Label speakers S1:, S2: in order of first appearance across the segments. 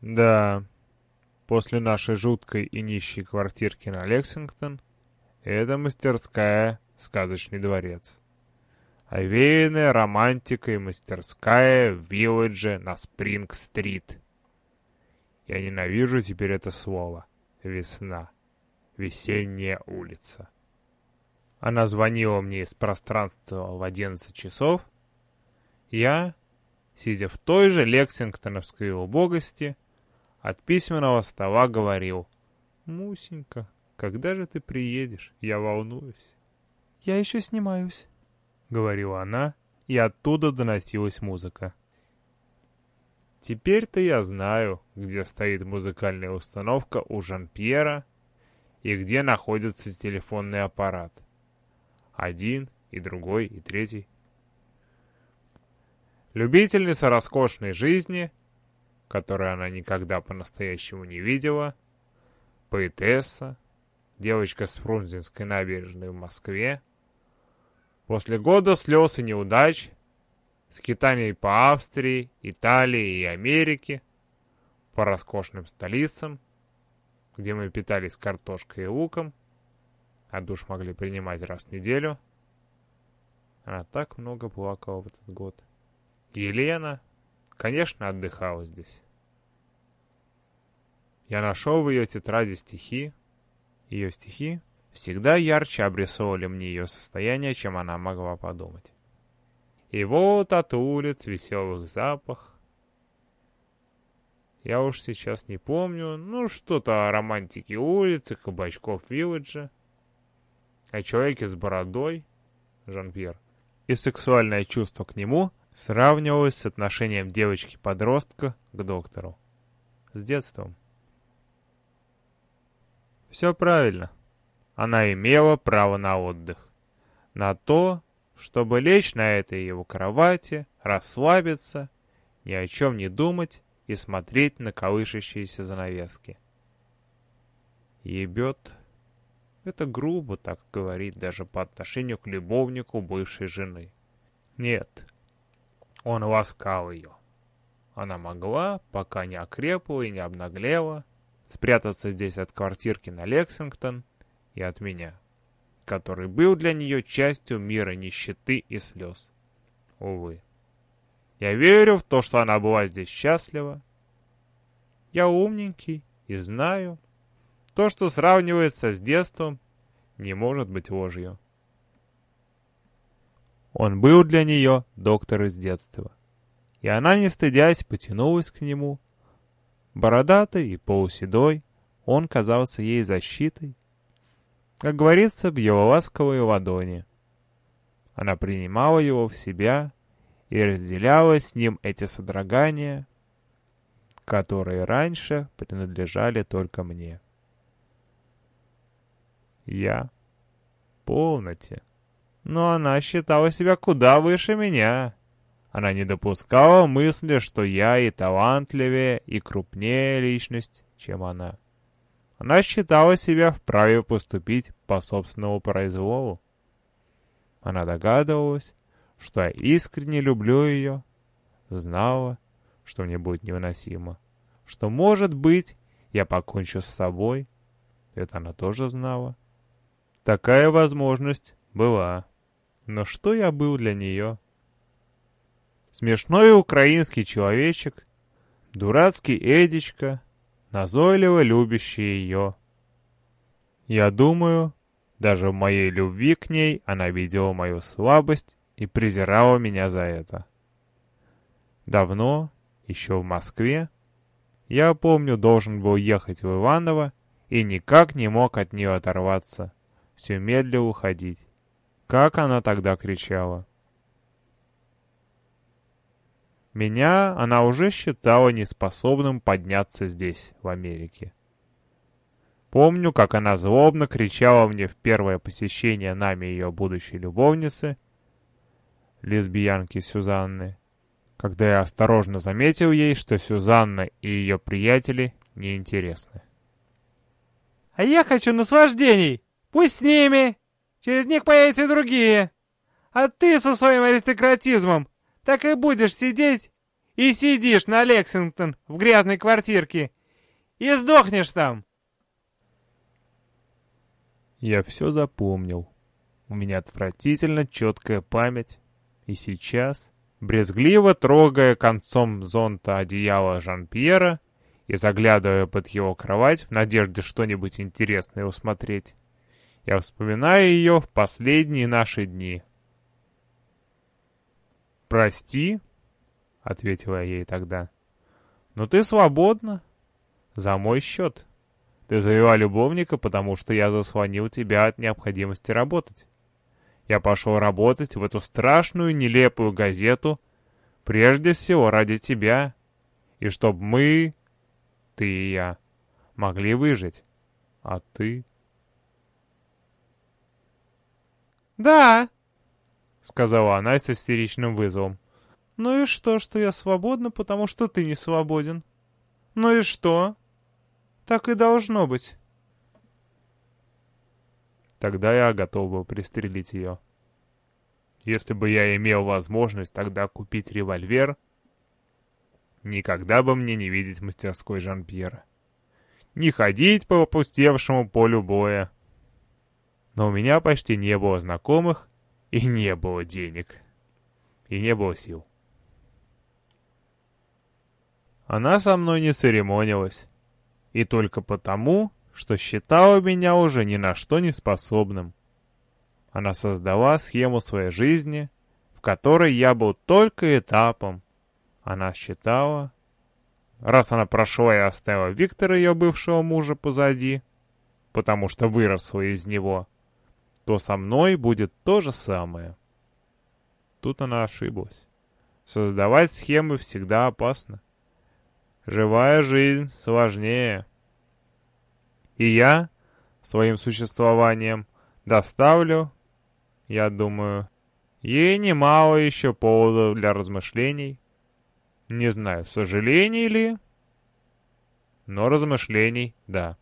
S1: Да, после нашей жуткой и нищей квартирки на Лексингтон, это мастерская «Сказочный дворец». Овеянная романтикой мастерская в Вилледже на Спринг-стрит. Я ненавижу теперь это слово. Весна. Весенняя улица. Она звонила мне из пространства в 11 часов. Я, сидя в той же лексингтоновской убогости, от письменного стола говорил. «Мусенька, когда же ты приедешь? Я волнуюсь».
S2: «Я еще снимаюсь», —
S1: говорила она, и оттуда доносилась музыка. Теперь-то я знаю, где стоит музыкальная установка у Жан-Пьера и где находится телефонный аппарат. Один, и другой, и третий. Любительница роскошной жизни, которую она никогда по-настоящему не видела, поэтесса, девочка с Фрунзенской набережной в Москве, после года слез и неудач скитаний по Австрии, Италии и Америке, по роскошным столицам, где мы питались картошкой и луком, а душ могли принимать раз в неделю. Она так много плакала в этот год. Елена, конечно, отдыхала здесь. Я нашел в ее тетради стихи. Ее стихи всегда ярче обрисовывали мне ее состояние, чем она могла подумать. И вот от улиц веселых запах. Я уж сейчас не помню, ну что-то о романтике улицы, кабачков Вилледжа, о человеке с бородой, Жан-Пьер, и сексуальное чувство к нему сравнивалось с отношением девочки-подростка к доктору. С детством. Все правильно. Она имела право на отдых. На то, чтобы лечь на этой его кровати, расслабиться, ни о чем не думать и смотреть на колышащиеся занавески. Ебет. Это грубо так говорить даже по отношению к любовнику бывшей жены. Нет, он ласкал ее. Она могла, пока не окрепла и не обнаглела, спрятаться здесь от квартирки на Лексингтон и от меня который был для нее частью мира нищеты и слез. Увы. Я верю в то, что она была здесь счастлива. Я умненький и знаю, то, что сравнивается с детством, не может быть ложью. Он был для нее доктор из детства. И она, не стыдясь, потянулась к нему. Бородатый и полуседой, он казался ей защитой, как говорится, в его ласковой ладони. Она принимала его в себя и разделяла с ним эти содрогания, которые раньше принадлежали только мне. Я полноте. Но она считала себя куда выше меня. Она не допускала мысли, что я и талантливее, и крупнее личность, чем она. Она считала себя вправе поступить по собственному произволу. Она догадывалась, что я искренне люблю ее, знала, что мне будет невыносимо, что, может быть, я покончу с собой. Это она тоже знала. Такая возможность была. Но что я был для нее? Смешной украинский человечек, дурацкий Эдичка — назойливо любящий ее. Я думаю, даже в моей любви к ней она видела мою слабость и презирала меня за это. Давно, еще в Москве, я помню, должен был ехать в Иваново и никак не мог от нее оторваться, все медленно уходить. Как она тогда кричала. Меня она уже считала неспособным подняться здесь, в Америке. Помню, как она злобно кричала мне в первое посещение нами ее будущей любовницы, лесбиянки Сюзанны, когда я осторожно заметил ей, что Сюзанна и ее приятели неинтересны.
S2: «А я хочу наслаждений! Пусть с ними! Через них появятся и другие! А ты со своим аристократизмом так и будешь сидеть и сидишь на Лексингтон в грязной квартирке и сдохнешь там.
S1: Я все запомнил. У меня отвратительно четкая память. И сейчас, брезгливо трогая концом зонта одеяло Жан-Пьера и заглядывая под его кровать в надежде что-нибудь интересное усмотреть, я вспоминаю ее в последние наши дни. «Прости», — ответила я ей тогда, — «но ты свободна. За мой счет. Ты завела любовника, потому что я заслонил тебя от необходимости работать. Я пошел работать в эту страшную, нелепую газету, прежде всего ради тебя, и чтобы мы, ты и я, могли выжить. А ты...»
S2: «Да», — сказала она с истеричным вызовом. «Ну и что, что я свободна, потому что ты не свободен? Ну и что? Так и должно быть».
S1: Тогда я готов был пристрелить ее. Если бы я имел возможность тогда купить револьвер, никогда бы мне не видеть мастерской Жан-Пьера. Не ходить по опустевшему полю боя. Но у меня почти не было знакомых, и не было денег. И не было сил. Она со мной не церемонилась. И только потому, что считала меня уже ни на что не способным. Она создала схему своей жизни, в которой я был только этапом. Она считала, раз она прошла и оставила Виктора, ее бывшего мужа, позади, потому что выросла из него, то со мной будет то же самое. Тут она ошиблась. Создавать схемы всегда опасно. Живая жизнь сложнее. И я своим существованием доставлю, я думаю, ей немало еще поводов для размышлений. Не знаю, сожалений ли, но размышлений — да.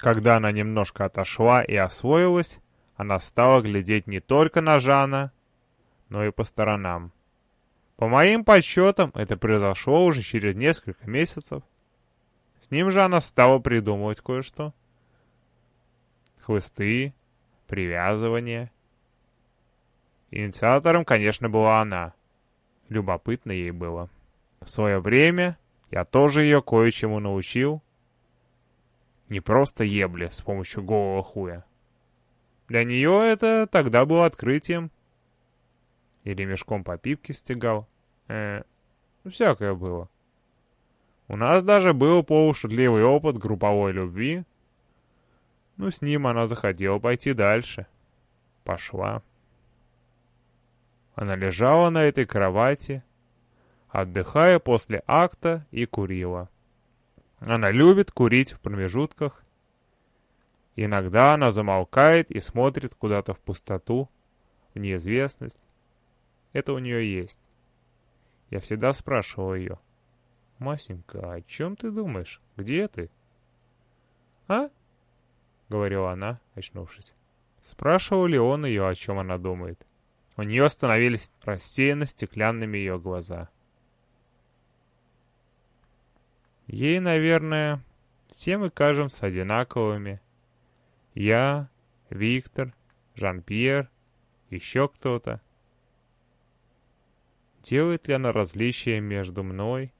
S1: Когда она немножко отошла и освоилась, она стала глядеть не только на Жана, но и по сторонам. По моим подсчетам, это произошло уже через несколько месяцев. С ним же она стала придумывать кое-что. Хвосты, привязывание. Инициатором, конечно, была она. Любопытно ей было. В свое время я тоже ее кое-чему научил, не просто ебли с помощью голого хуя. Для нее это тогда было открытием. Или мешком по пипке стегал. Э, всякое было. У нас даже был полушутливый опыт групповой любви. Ну, с ним она захотела пойти дальше. Пошла. Она лежала на этой кровати, отдыхая после акта и курила. Она любит курить в промежутках. Иногда она замолкает и смотрит куда-то в пустоту, в неизвестность. Это у нее есть. Я всегда спрашивал ее. «Масенька, о чем ты думаешь? Где ты?» «А?» — говорила она, очнувшись. Спрашивал ли он ее, о чем она думает. У нее становились рассеянно стеклянными ее глаза. Ей, наверное, все мы кажемся одинаковыми. Я, Виктор, Жан-Пьер, еще кто-то. Делает ли она различие между мной,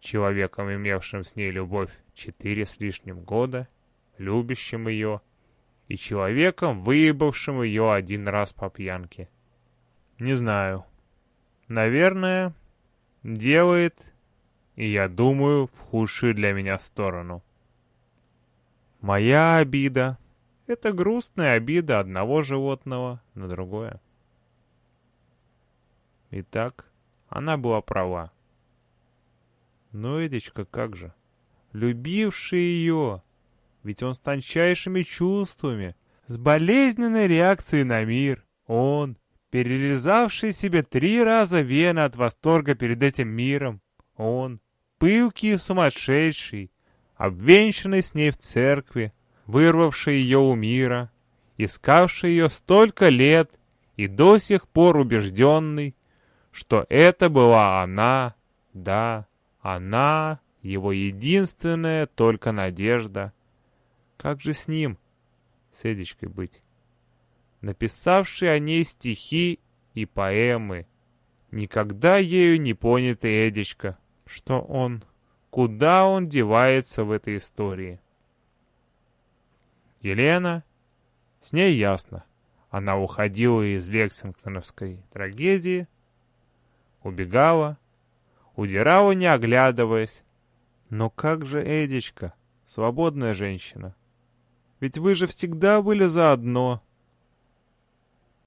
S1: человеком, имевшим с ней любовь четыре с лишним года, любящим ее, и человеком, выебавшим ее один раз по пьянке? Не знаю. Наверное, делает и я думаю, в худшую для меня сторону. Моя обида — это грустная обида одного животного на другое. Итак, она была права. Но Эдичка как же? Любивший ее, ведь он с тончайшими чувствами, с болезненной реакцией на мир, он, перерезавший себе три раза вены от восторга перед этим миром, он, пылкий и сумасшедший, обвенчанный с ней в церкви, вырвавший ее у мира, искавший ее столько лет и до сих пор убежденный, что это была она, да, она, его единственная только надежда. Как же с ним, с Эдичкой быть? Написавший о ней стихи и поэмы, никогда ею не понятый Эдичка, что он, куда он девается в этой истории. Елена, с ней ясно, она уходила из лексингтоновской трагедии, убегала, удирала, не оглядываясь. Но как же Эдичка, свободная женщина? Ведь вы же всегда были заодно.